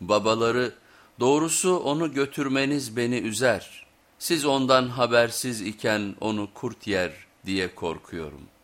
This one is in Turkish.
Babaları doğrusu onu götürmeniz beni üzer. Siz ondan habersiz iken onu kurt yer diye korkuyorum.''